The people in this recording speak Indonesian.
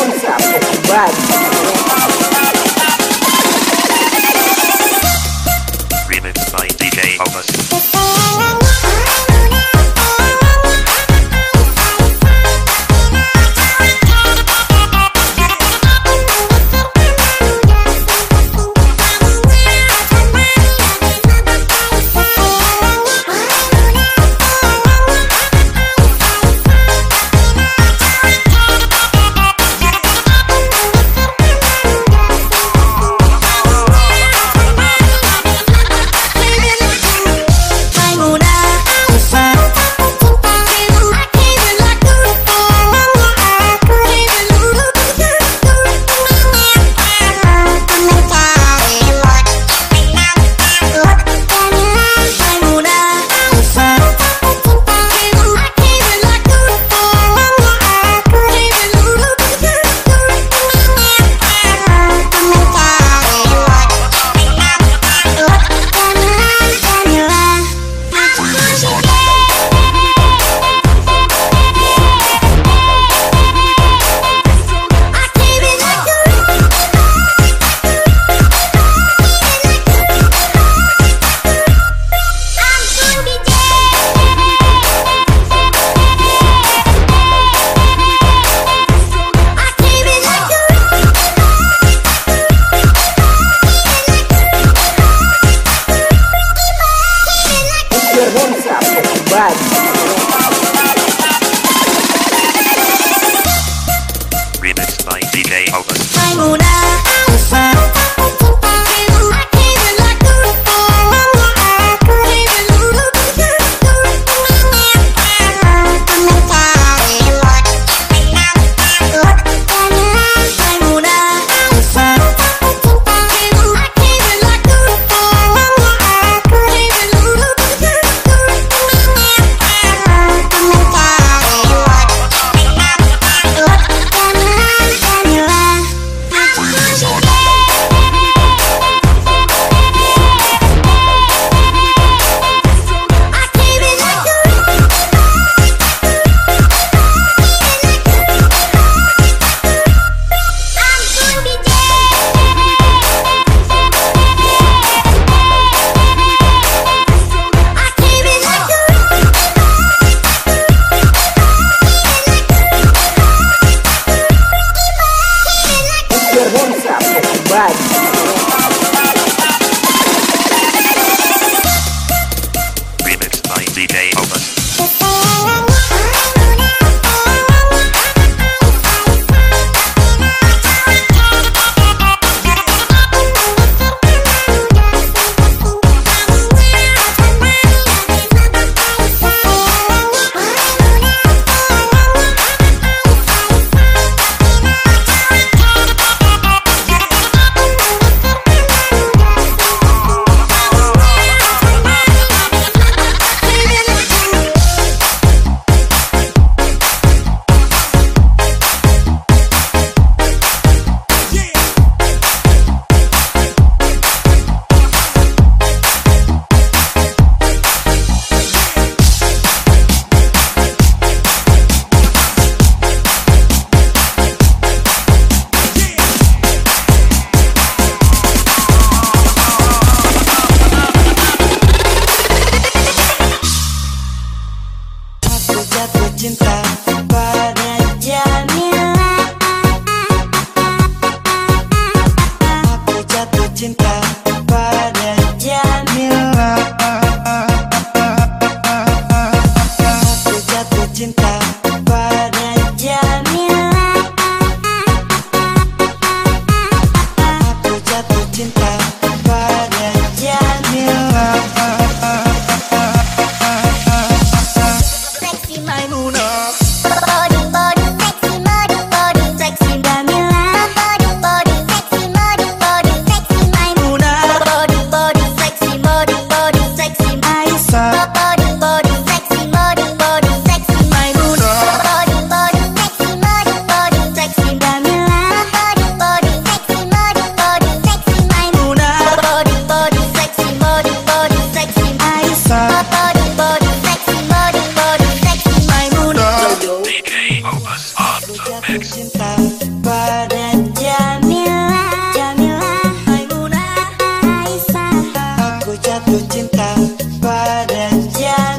concept of body. cinta padanya.